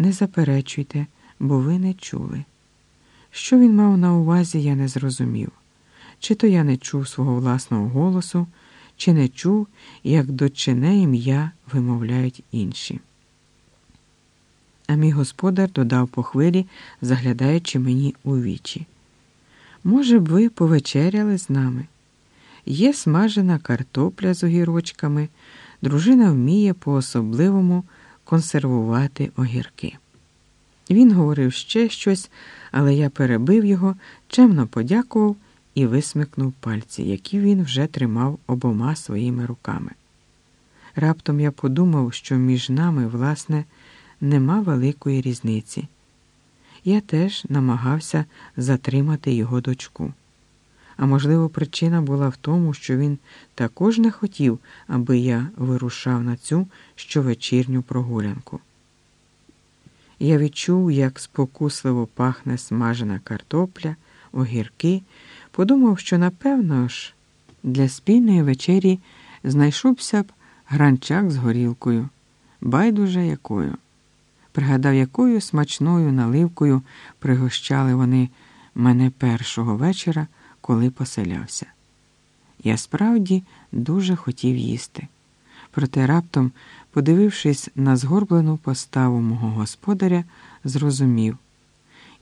Не заперечуйте, бо ви не чули. Що він мав на увазі, я не зрозумів. Чи то я не чув свого власного голосу, чи не чув, як дочине ім'я вимовляють інші. А мій господар додав по хвилі, заглядаючи мені у вічі. Може б, ви повечеряли з нами? Є смажена картопля з огірочками, дружина вміє по-особливому консервувати огірки. Він говорив ще щось, але я перебив його, чемно подякував і висмикнув пальці, які він вже тримав обома своїми руками. Раптом я подумав, що між нами, власне, нема великої різниці. Я теж намагався затримати його дочку. А можливо, причина була в тому, що він також не хотів, аби я вирушав на цю щовечірню прогулянку. Я відчув, як спокусливо пахне смажена картопля, огірки, подумав, що, напевно ж, для спільної вечері знайшовся б гранчак з горілкою, байдуже якою. Пригадав, якою смачною наливкою пригощали вони мене першого вечора, коли поселявся. Я справді дуже хотів їсти. Проте раптом, подивившись на згорблену поставу мого господаря, зрозумів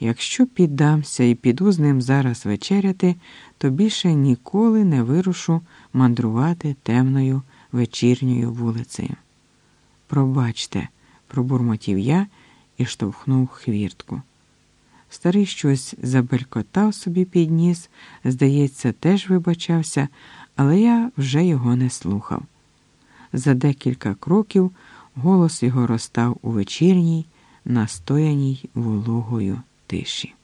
якщо піддамся і піду з ним зараз вечеряти, то більше ніколи не вирушу мандрувати темною вечірньою вулицею. Пробачте, пробурмотів я і штовхнув хвіртку. Старий щось забелькотав собі під ніс, здається, теж вибачався, але я вже його не слухав. За декілька кроків голос його розстав у вечірній, настояній вологою тиші.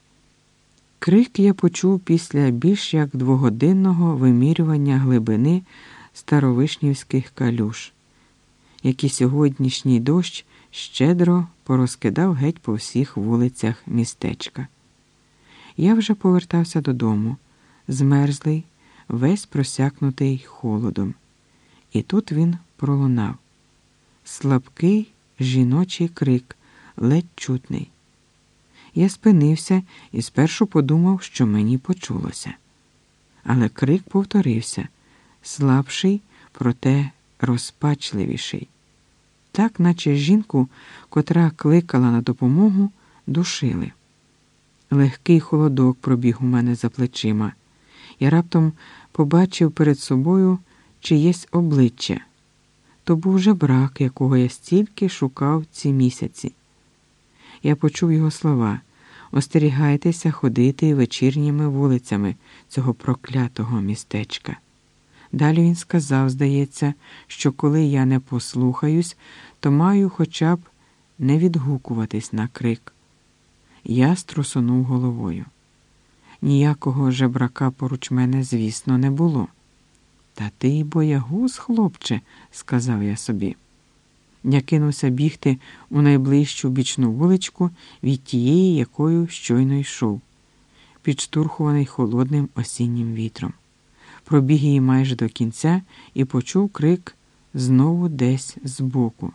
Крик я почув після більш як двогодинного вимірювання глибини старовишнівських калюш, які сьогоднішній дощ щедро порозкидав геть по всіх вулицях містечка. Я вже повертався додому, змерзлий, весь просякнутий холодом. І тут він пролунав. Слабкий жіночий крик, ледь чутний. Я спинився і спершу подумав, що мені почулося. Але крик повторився слабший, проте розпачливіший так наче жінку, котра кликала на допомогу, душили. Легкий холодок пробіг у мене за плечима. Я раптом побачив перед собою чиєсь обличчя. То був жебрак, якого я стільки шукав ці місяці. Я почув його слова остерігайтеся ходити вечірніми вулицями цього проклятого містечка. Далі він сказав, здається, що коли я не послухаюсь, то маю хоча б не відгукуватись на крик. Я струсонув головою. Ніякого жебрака поруч мене, звісно, не було. Та ти боягуз, хлопче, сказав я собі. Я кинувся бігти у найближчу бічну вуличку від тієї, якою щойно йшов, підштурхуваний холодним осіннім вітром. Пробіг її майже до кінця і почув крик знову десь збоку.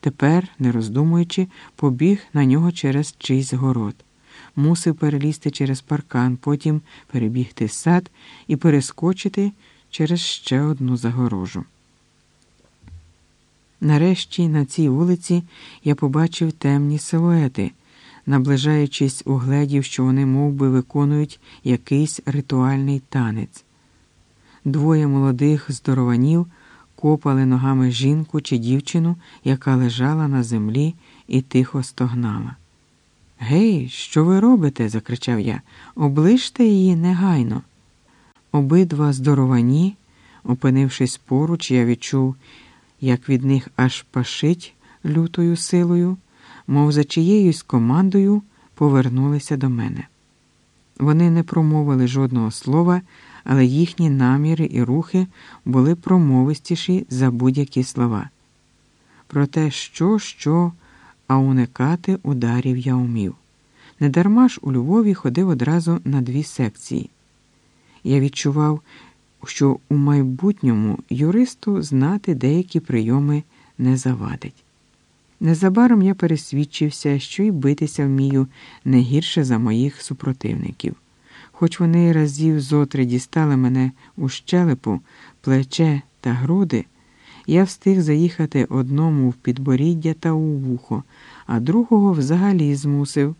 Тепер, не роздумуючи, побіг на нього через чийсь город. Мусив перелізти через паркан, потім перебігти сад і перескочити через ще одну загорожу. Нарешті на цій вулиці я побачив темні силуети, наближаючись, угледів, що вони мов би, виконують якийсь ритуальний танець. Двоє молодих здорованів копали ногами жінку чи дівчину, яка лежала на землі і тихо стогнала. Гей, що ви робите? закричав я. Оближте її негайно. Обидва здоровані, опинившись поруч, я відчув, як від них аж пашить лютою силою, мов за чиєюсь командою повернулися до мене. Вони не промовили жодного слова але їхні наміри і рухи були промовистіші за будь-які слова. Проте, що, що, а уникати ударів я умів. Недарма ж у Львові ходив одразу на дві секції. Я відчував, що у майбутньому юристу знати деякі прийоми не завадить. Незабаром я пересвідчився, що й битися вмію не гірше за моїх супротивників. Хоч вони разів зотри дістали мене у щелепу, плече та груди, я встиг заїхати одному в підборіддя та у вухо, а другого взагалі змусив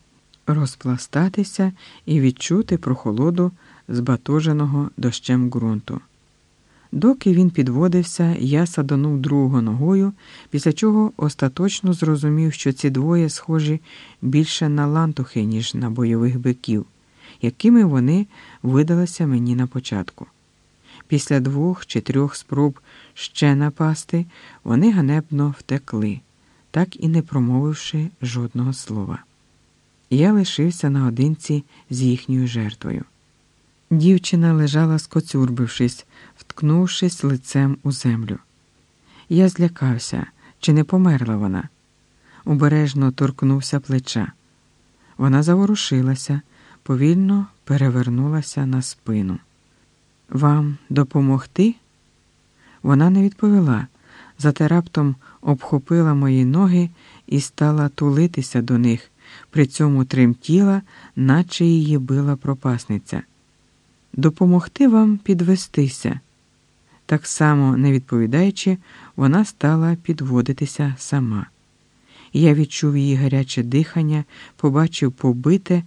розпластатися і відчути прохолоду збатоженого дощем ґрунту. Доки він підводився, я садонув другого ногою, після чого остаточно зрозумів, що ці двоє схожі більше на лантухи, ніж на бойових биків, якими вони видалися мені на початку. Після двох чи трьох спроб ще напасти, вони ганебно втекли, так і не промовивши жодного слова. Я лишився наодинці з їхньою жертвою. Дівчина лежала скоцюрбившись, вткнувшись лицем у землю. Я злякався, чи не померла вона. Обережно торкнувся плеча. Вона заворушилася, повільно перевернулася на спину. Вам допомогти? Вона не відповіла, зате раптом обхопила мої ноги і стала тулитися до них, при цьому тремтіла, наче її била пропасниця. Допомогти вам підвестися. Так само, не відповідаючи, вона стала підводитися сама. Я відчув її гаряче дихання, побачив побите,